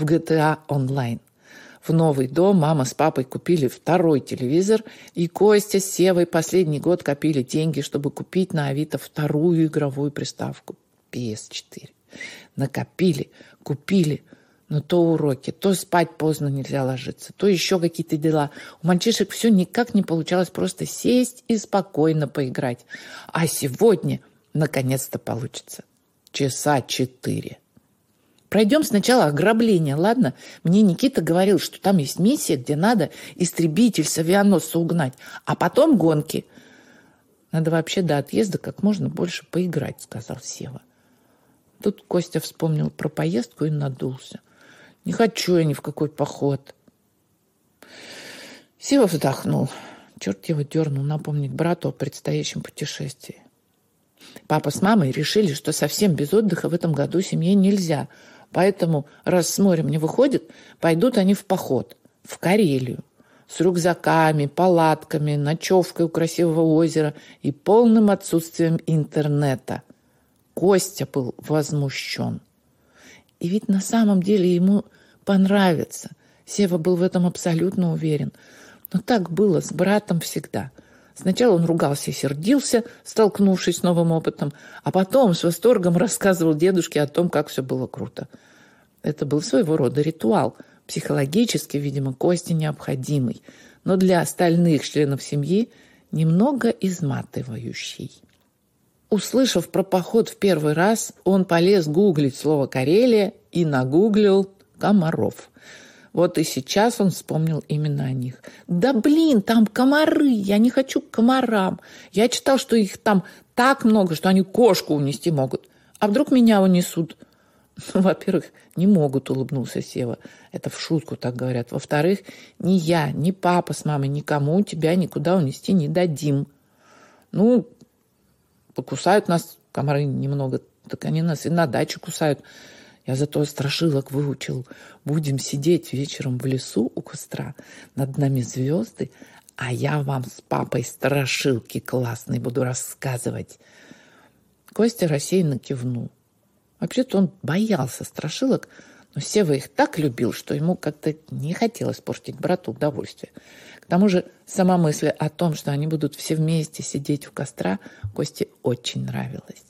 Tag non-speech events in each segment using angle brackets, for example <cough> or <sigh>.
в GTA Online. В новый дом мама с папой купили второй телевизор, и Костя с Севой последний год копили деньги, чтобы купить на Авито вторую игровую приставку PS4. Накопили, купили, но то уроки, то спать поздно нельзя ложиться, то еще какие-то дела. У мальчишек все никак не получалось просто сесть и спокойно поиграть. А сегодня наконец-то получится. Часа четыре. Пройдем сначала ограбление, ладно? Мне Никита говорил, что там есть миссия, где надо истребитель с авианосца угнать, а потом гонки. Надо вообще до отъезда как можно больше поиграть, сказал Сева. Тут Костя вспомнил про поездку и надулся. Не хочу я ни в какой поход. Сева вздохнул. Черт его дернул напомнить брату о предстоящем путешествии. Папа с мамой решили, что совсем без отдыха в этом году семье нельзя – Поэтому, раз с морем не выходит, пойдут они в поход, в Карелию, с рюкзаками, палатками, ночевкой у красивого озера и полным отсутствием интернета. Костя был возмущен. И ведь на самом деле ему понравится. Сева был в этом абсолютно уверен. Но так было с братом всегда – Сначала он ругался и сердился, столкнувшись с новым опытом, а потом с восторгом рассказывал дедушке о том, как все было круто. Это был своего рода ритуал, психологически, видимо, Кости необходимый, но для остальных членов семьи немного изматывающий. Услышав про поход в первый раз, он полез гуглить слово «Карелия» и нагуглил «комаров». Вот и сейчас он вспомнил именно о них. «Да блин, там комары! Я не хочу к комарам! Я читал, что их там так много, что они кошку унести могут. А вдруг меня унесут?» <laughs> Во-первых, не могут, улыбнулся Сева. Это в шутку так говорят. Во-вторых, ни я, ни папа с мамой никому тебя никуда унести не дадим. Ну, покусают нас комары немного, так они нас и на даче кусают. Я зато страшилок выучил. Будем сидеть вечером в лесу у костра, над нами звезды, а я вам с папой страшилки классные буду рассказывать. Костя рассеянно кивнул. Вообще-то он боялся страшилок, но Сева их так любил, что ему как-то не хотелось портить брату удовольствие. К тому же сама мысль о том, что они будут все вместе сидеть у костра, Косте очень нравилась.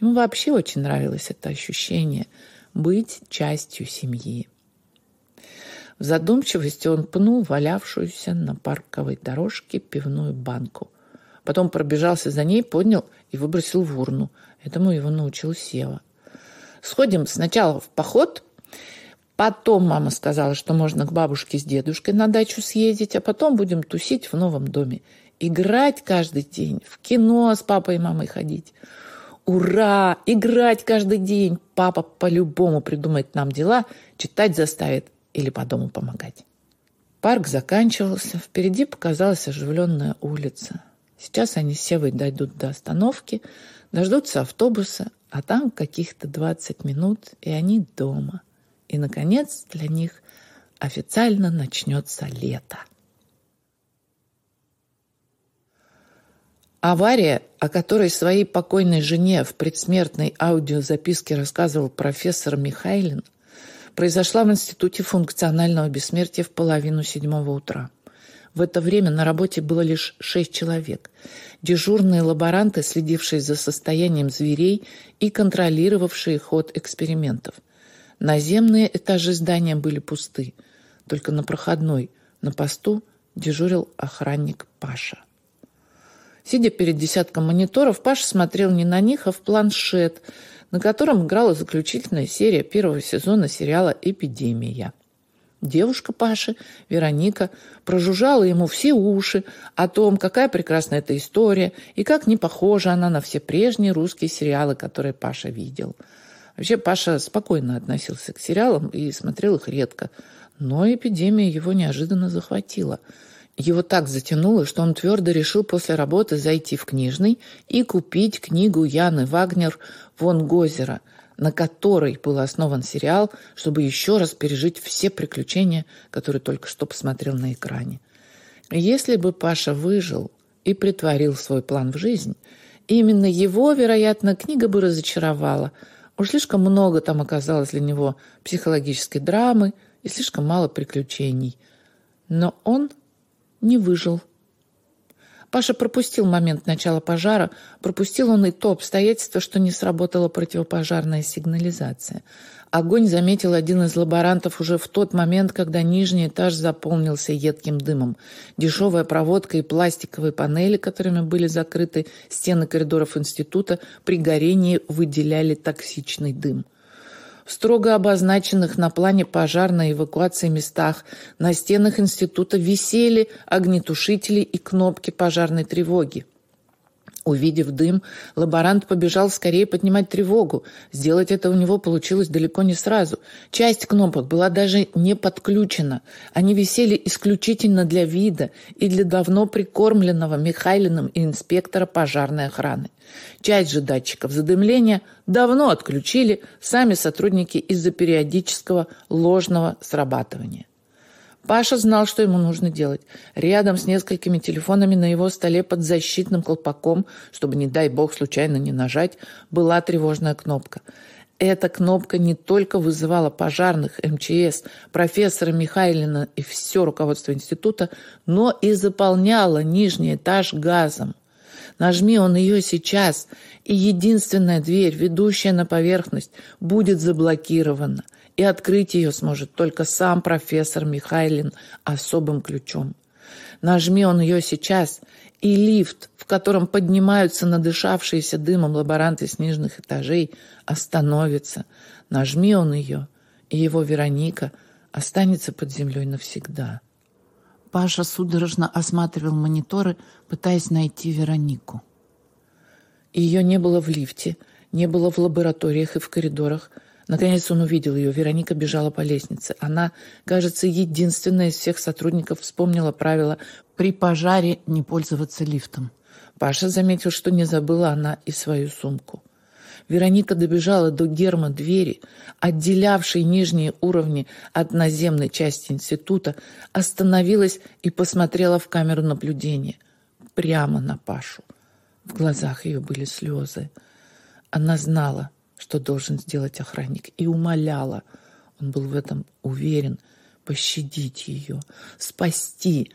Ему вообще очень нравилось это ощущение – быть частью семьи. В задумчивости он пнул валявшуюся на парковой дорожке пивную банку. Потом пробежался за ней, поднял и выбросил в урну. Этому его научил Сева. «Сходим сначала в поход», Потом мама сказала, что можно к бабушке с дедушкой на дачу съездить, а потом будем тусить в новом доме. Играть каждый день, в кино с папой и мамой ходить. Ура! Играть каждый день! Папа по-любому придумает нам дела, читать заставит или по дому помогать. Парк заканчивался, впереди показалась оживленная улица. Сейчас они с Севой дойдут до остановки, дождутся автобуса, а там каких-то 20 минут, и они дома. И, наконец, для них официально начнется лето. Авария, о которой своей покойной жене в предсмертной аудиозаписке рассказывал профессор Михайлин, произошла в Институте функционального бессмертия в половину седьмого утра. В это время на работе было лишь шесть человек. Дежурные лаборанты, следившие за состоянием зверей и контролировавшие ход экспериментов. Наземные этажи здания были пусты. Только на проходной, на посту, дежурил охранник Паша. Сидя перед десятком мониторов, Паша смотрел не на них, а в планшет, на котором играла заключительная серия первого сезона сериала «Эпидемия». Девушка Паши, Вероника, прожужжала ему все уши о том, какая прекрасная эта история и как не похожа она на все прежние русские сериалы, которые Паша видел. Вообще Паша спокойно относился к сериалам и смотрел их редко, но эпидемия его неожиданно захватила – его так затянуло, что он твердо решил после работы зайти в книжный и купить книгу Яны Вагнер «Вон Гозера», на которой был основан сериал, чтобы еще раз пережить все приключения, которые только что посмотрел на экране. Если бы Паша выжил и притворил свой план в жизнь, именно его, вероятно, книга бы разочаровала. Уж слишком много там оказалось для него психологической драмы и слишком мало приключений. Но он не выжил. Паша пропустил момент начала пожара, пропустил он и то обстоятельство, что не сработала противопожарная сигнализация. Огонь заметил один из лаборантов уже в тот момент, когда нижний этаж заполнился едким дымом. Дешевая проводка и пластиковые панели, которыми были закрыты стены коридоров института, при горении выделяли токсичный дым. В строго обозначенных на плане пожарной эвакуации местах на стенах института висели огнетушители и кнопки пожарной тревоги. Увидев дым, лаборант побежал скорее поднимать тревогу. Сделать это у него получилось далеко не сразу. Часть кнопок была даже не подключена. Они висели исключительно для вида и для давно прикормленного Михайлиным и инспектора пожарной охраны. Часть же датчиков задымления давно отключили сами сотрудники из-за периодического ложного срабатывания. Паша знал, что ему нужно делать. Рядом с несколькими телефонами на его столе под защитным колпаком, чтобы, не дай бог, случайно не нажать, была тревожная кнопка. Эта кнопка не только вызывала пожарных, МЧС, профессора Михайлина и все руководство института, но и заполняла нижний этаж газом. Нажми он ее сейчас, и единственная дверь, ведущая на поверхность, будет заблокирована – и открыть ее сможет только сам профессор Михайлин особым ключом. Нажми он ее сейчас, и лифт, в котором поднимаются надышавшиеся дымом лаборанты с нижних этажей, остановится. Нажми он ее, и его Вероника останется под землей навсегда. Паша судорожно осматривал мониторы, пытаясь найти Веронику. Ее не было в лифте, не было в лабораториях и в коридорах – Наконец он увидел ее. Вероника бежала по лестнице. Она, кажется, единственная из всех сотрудников вспомнила правило при пожаре не пользоваться лифтом. Паша заметил, что не забыла она и свою сумку. Вероника добежала до герма двери, отделявшей нижние уровни от наземной части института, остановилась и посмотрела в камеру наблюдения. Прямо на Пашу. В глазах ее были слезы. Она знала, что должен сделать охранник, и умоляла, он был в этом уверен, пощадить ее, спасти.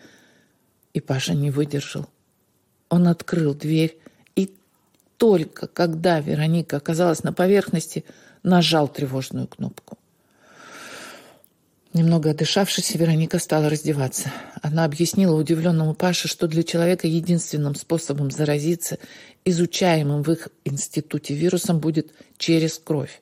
И Паша не выдержал. Он открыл дверь, и только когда Вероника оказалась на поверхности, нажал тревожную кнопку. Немного отдышавшись, Вероника стала раздеваться. Она объяснила удивленному Паше, что для человека единственным способом заразиться изучаемым в их институте вирусом будет через кровь.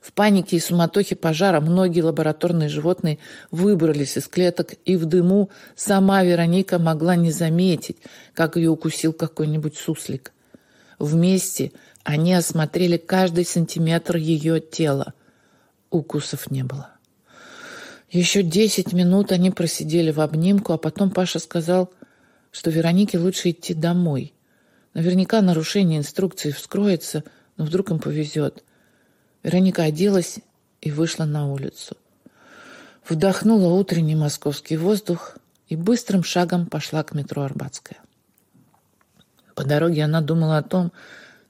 В панике и суматохе пожара многие лабораторные животные выбрались из клеток, и в дыму сама Вероника могла не заметить, как ее укусил какой-нибудь суслик. Вместе они осмотрели каждый сантиметр ее тела. Укусов не было. Еще десять минут они просидели в обнимку, а потом Паша сказал, что Веронике лучше идти домой. Наверняка нарушение инструкции вскроется, но вдруг им повезет. Вероника оделась и вышла на улицу. Вдохнула утренний московский воздух и быстрым шагом пошла к метро Арбатская. По дороге она думала о том,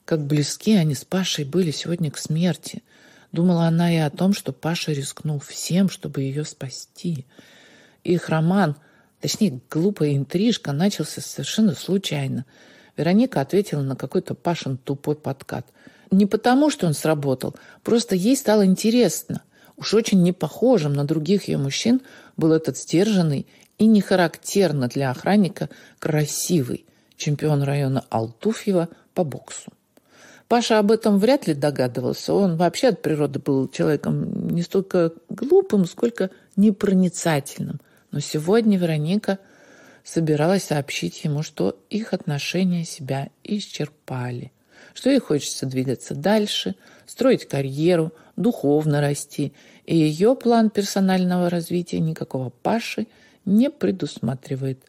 как близки они с Пашей были сегодня к смерти – Думала она и о том, что Паша рискнул всем, чтобы ее спасти. Их роман, точнее, глупая интрижка, начался совершенно случайно. Вероника ответила на какой-то Пашин тупой подкат. Не потому, что он сработал, просто ей стало интересно. Уж очень не похожим на других ее мужчин был этот сдержанный и не характерно для охранника красивый чемпион района Алтуфьева по боксу. Паша об этом вряд ли догадывался. Он вообще от природы был человеком не столько глупым, сколько непроницательным. Но сегодня Вероника собиралась сообщить ему, что их отношения себя исчерпали, что ей хочется двигаться дальше, строить карьеру, духовно расти, и ее план персонального развития никакого Паши не предусматривает.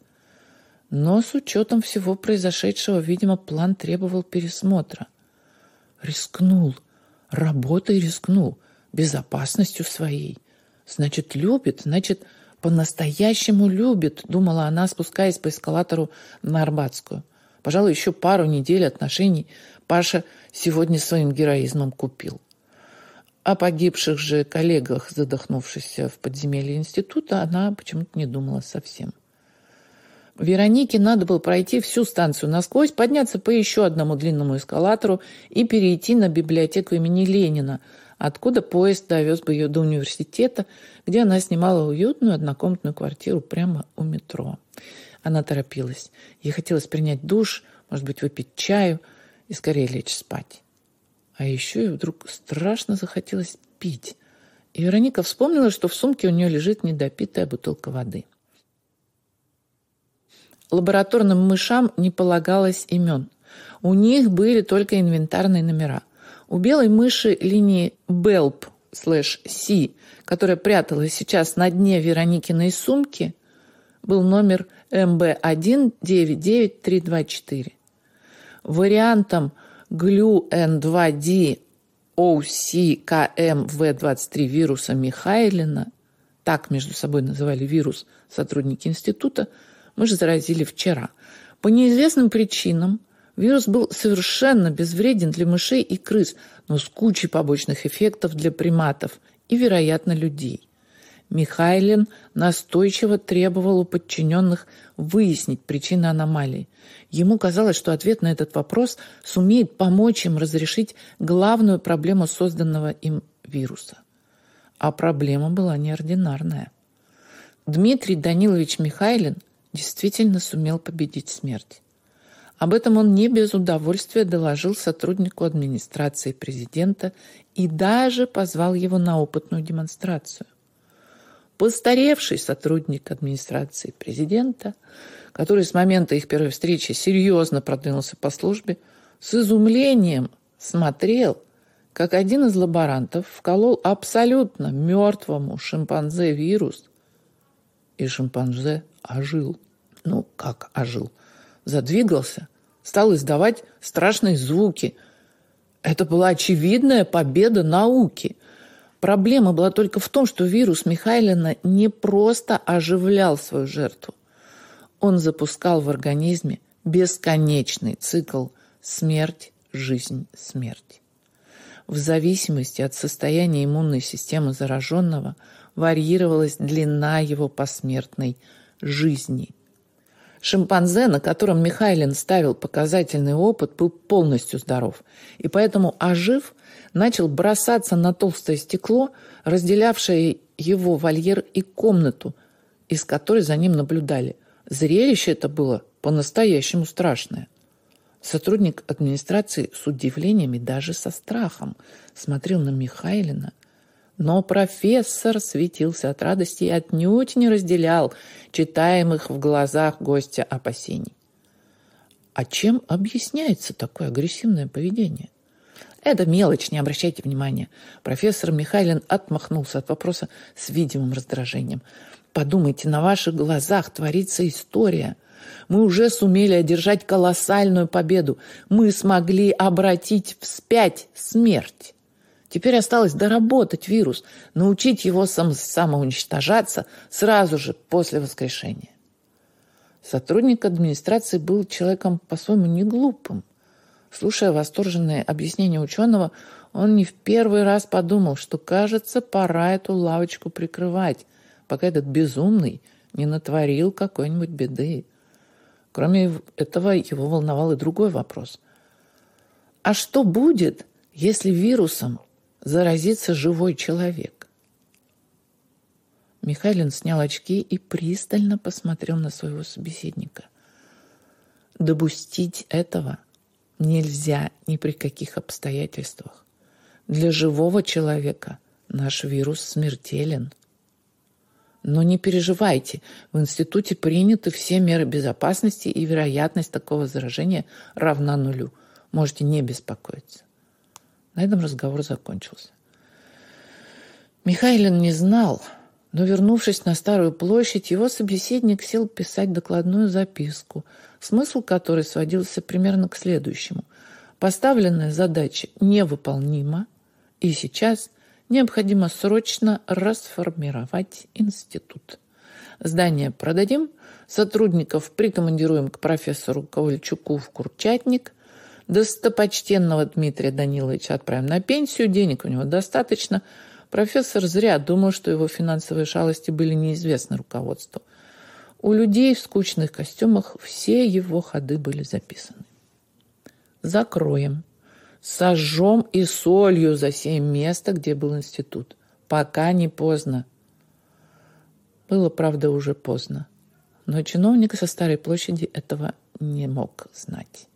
Но с учетом всего произошедшего, видимо, план требовал пересмотра. Рискнул. Работой рискнул. Безопасностью своей. Значит, любит, значит, по-настоящему любит, думала она, спускаясь по эскалатору на Арбатскую. Пожалуй, еще пару недель отношений Паша сегодня своим героизмом купил. О погибших же коллегах, задохнувшихся в подземелье института, она почему-то не думала совсем. Веронике надо было пройти всю станцию насквозь, подняться по еще одному длинному эскалатору и перейти на библиотеку имени Ленина, откуда поезд довез бы ее до университета, где она снимала уютную однокомнатную квартиру прямо у метро. Она торопилась. Ей хотелось принять душ, может быть, выпить чаю и скорее лечь спать. А еще и вдруг страшно захотелось пить. И Вероника вспомнила, что в сумке у нее лежит недопитая бутылка воды. Лабораторным мышам не полагалось имен. У них были только инвентарные номера. У белой мыши линии BELP слэш C, которая пряталась сейчас на дне Вероникиной сумки, был номер MB199324. Вариантом GLU-N2D OCKMV23 вируса Михайлина, так между собой называли вирус сотрудники института, мы же заразили вчера. По неизвестным причинам вирус был совершенно безвреден для мышей и крыс, но с кучей побочных эффектов для приматов и, вероятно, людей. Михайлин настойчиво требовал у подчиненных выяснить причины аномалии. Ему казалось, что ответ на этот вопрос сумеет помочь им разрешить главную проблему созданного им вируса. А проблема была неординарная. Дмитрий Данилович Михайлин действительно сумел победить смерть. Об этом он не без удовольствия доложил сотруднику администрации президента и даже позвал его на опытную демонстрацию постаревший сотрудник администрации президента, который с момента их первой встречи серьезно продвинулся по службе, с изумлением смотрел, как один из лаборантов вколол абсолютно мертвому шимпанзе вирус, и шимпанзе ожил. Ну, как ожил? Задвигался, стал издавать страшные звуки. Это была очевидная победа науки – Проблема была только в том, что вирус Михайлина не просто оживлял свою жертву. Он запускал в организме бесконечный цикл смерть, жизнь, смерть. В зависимости от состояния иммунной системы зараженного варьировалась длина его посмертной жизни. Шимпанзе, на котором Михайлин ставил показательный опыт, был полностью здоров, и поэтому, ожив, начал бросаться на толстое стекло, разделявшее его вольер и комнату, из которой за ним наблюдали. Зрелище это было по-настоящему страшное. Сотрудник администрации с удивлением и даже со страхом смотрел на Михайлина, но профессор светился от радости и отнюдь не разделял читаемых в глазах гостя опасений. А чем объясняется такое агрессивное поведение? Это мелочь, не обращайте внимания. Профессор Михайлин отмахнулся от вопроса с видимым раздражением. Подумайте, на ваших глазах творится история. Мы уже сумели одержать колоссальную победу. Мы смогли обратить вспять смерть. Теперь осталось доработать вирус, научить его сам, самоуничтожаться сразу же после воскрешения. Сотрудник администрации был человеком по-своему не глупым. Слушая восторженные объяснения ученого, он не в первый раз подумал, что, кажется, пора эту лавочку прикрывать, пока этот безумный не натворил какой-нибудь беды. Кроме этого, его волновал и другой вопрос. А что будет, если вирусом заразится живой человек? Михайлин снял очки и пристально посмотрел на своего собеседника. Допустить этого – нельзя ни при каких обстоятельствах. Для живого человека наш вирус смертелен. Но не переживайте, в институте приняты все меры безопасности и вероятность такого заражения равна нулю. Можете не беспокоиться. На этом разговор закончился. Михайлин не знал, но, вернувшись на Старую площадь, его собеседник сел писать докладную записку, смысл которой сводился примерно к следующему. Поставленная задача невыполнима, и сейчас необходимо срочно расформировать институт. Здание продадим, сотрудников прикомандируем к профессору Ковальчуку в Курчатник, Достопочтенного Дмитрия Даниловича отправим на пенсию, денег у него достаточно. Профессор зря думал, что его финансовые шалости были неизвестны руководству. У людей в скучных костюмах все его ходы были записаны. Закроем. Сожжем и солью за семь место, где был институт. Пока не поздно. Было, правда, уже поздно. Но чиновник со Старой площади этого не мог знать.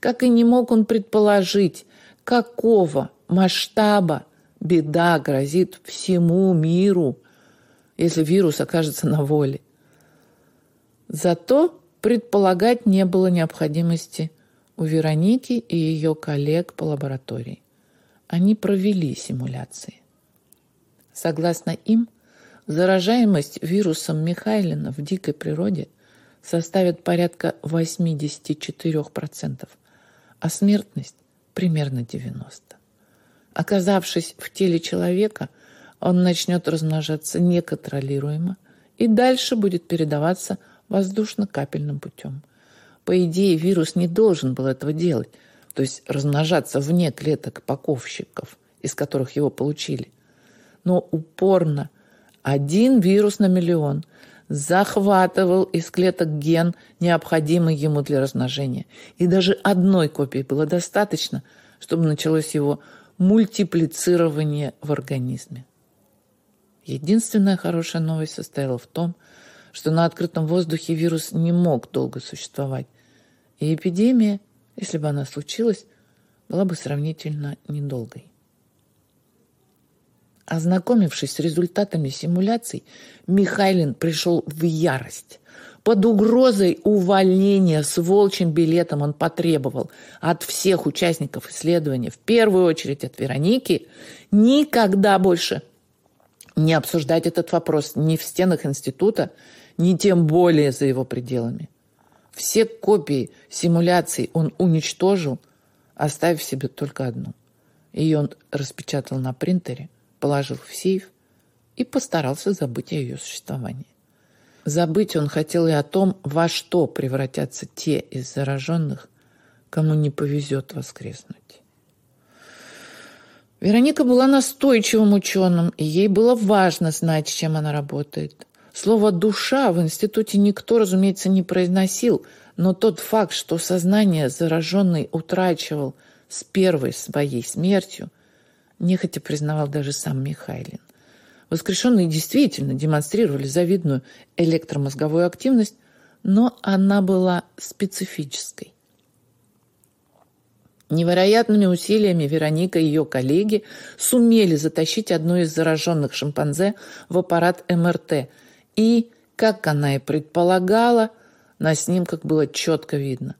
Как и не мог он предположить, какого масштаба беда грозит всему миру, если вирус окажется на воле. Зато предполагать не было необходимости у Вероники и ее коллег по лаборатории. Они провели симуляции. Согласно им, заражаемость вирусом Михайлина в дикой природе составит порядка 84%, а смертность примерно 90%. Оказавшись в теле человека, он начнет размножаться неконтролируемо и дальше будет передаваться воздушно-капельным путем. По идее, вирус не должен был этого делать, то есть размножаться вне клеток паковщиков, из которых его получили. Но упорно один вирус на миллион захватывал из клеток ген, необходимый ему для размножения. И даже одной копии было достаточно, чтобы началось его мультиплицирование в организме. Единственная хорошая новость состояла в том, что на открытом воздухе вирус не мог долго существовать. И эпидемия, если бы она случилась, была бы сравнительно недолгой. Ознакомившись с результатами симуляций, Михайлин пришел в ярость. Под угрозой увольнения с волчьим билетом он потребовал от всех участников исследования, в первую очередь от Вероники, никогда больше не обсуждать этот вопрос ни в стенах института, ни тем более за его пределами. Все копии симуляций он уничтожил, оставив себе только одну. Ее он распечатал на принтере, положил в сейф и постарался забыть о ее существовании. Забыть он хотел и о том, во что превратятся те из зараженных, кому не повезет воскреснуть. Вероника была настойчивым ученым, и ей было важно знать, чем она работает. Слово «душа» в институте никто, разумеется, не произносил, но тот факт, что сознание зараженный утрачивал с первой своей смертью, нехотя признавал даже сам Михайлин. Воскрешенные действительно демонстрировали завидную электромозговую активность, но она была специфической. Невероятными усилиями Вероника и ее коллеги сумели затащить одну из зараженных шимпанзе в аппарат МРТ – и, как она и предполагала, на снимках было четко видно.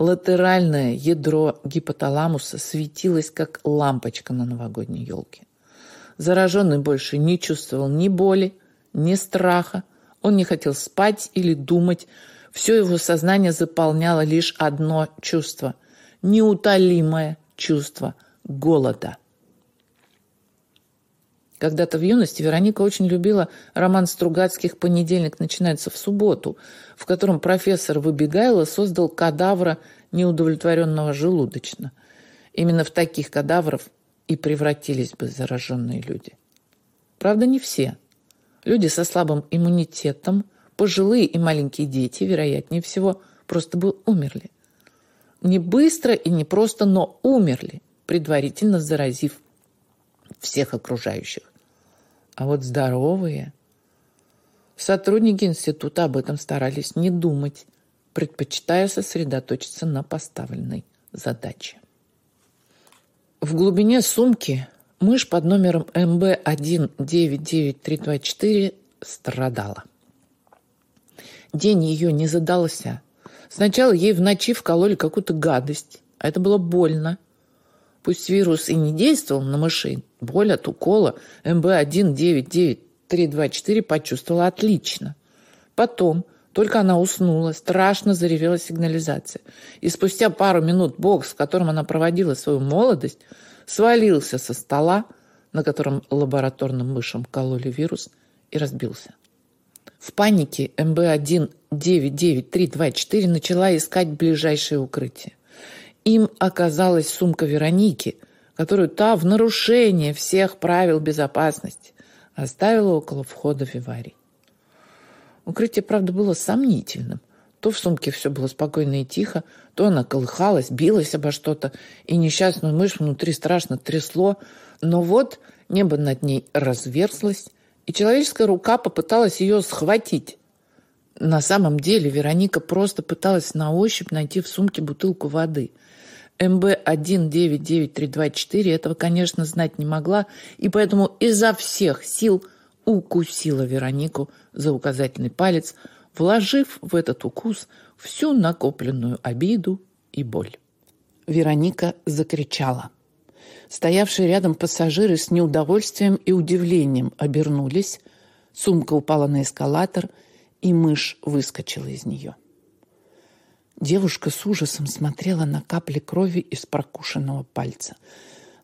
Латеральное ядро гипоталамуса светилось, как лампочка на новогодней елке. Зараженный больше не чувствовал ни боли, ни страха. Он не хотел спать или думать. Все его сознание заполняло лишь одно чувство – неутолимое чувство голода. Когда-то в юности Вероника очень любила роман Стругацких «Понедельник начинается в субботу», в котором профессор Выбегайло создал кадавра неудовлетворенного желудочно. Именно в таких кадавров и превратились бы зараженные люди. Правда, не все. Люди со слабым иммунитетом, пожилые и маленькие дети, вероятнее всего, просто бы умерли. Не быстро и не просто, но умерли, предварительно заразив всех окружающих. А вот здоровые... Сотрудники института об этом старались не думать, предпочитая сосредоточиться на поставленной задаче. В глубине сумки мышь под номером МБ199324 страдала. День ее не задался. Сначала ей в ночи вкололи какую-то гадость, а это было больно – Пусть вирус и не действовал на мышей, боль от укола МБ-199324 почувствовала отлично. Потом, только она уснула, страшно заревела сигнализация. И спустя пару минут бокс, в котором она проводила свою молодость, свалился со стола, на котором лабораторным мышам кололи вирус, и разбился. В панике МБ-199324 начала искать ближайшее укрытие. Им оказалась сумка Вероники, которую та в нарушение всех правил безопасности оставила около входа в виварий. Укрытие, правда, было сомнительным. То в сумке все было спокойно и тихо, то она колыхалась, билась обо что-то, и несчастную мышь внутри страшно трясло. Но вот небо над ней разверзлось, и человеческая рука попыталась ее схватить. На самом деле Вероника просто пыталась на ощупь найти в сумке бутылку воды. МБ-199324 этого, конечно, знать не могла, и поэтому изо всех сил укусила Веронику за указательный палец, вложив в этот укус всю накопленную обиду и боль. Вероника закричала. Стоявшие рядом пассажиры с неудовольствием и удивлением обернулись. Сумка упала на эскалатор, и мышь выскочила из нее. Девушка с ужасом смотрела на капли крови из прокушенного пальца.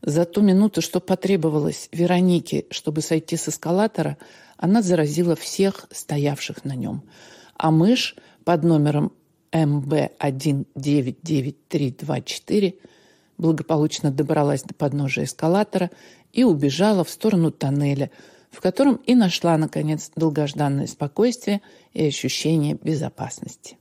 За ту минуту, что потребовалось Веронике, чтобы сойти с эскалатора, она заразила всех стоявших на нем – а мышь под номером МБ-199324 благополучно добралась до подножия эскалатора и убежала в сторону тоннеля, в котором и нашла, наконец, долгожданное спокойствие и ощущение безопасности.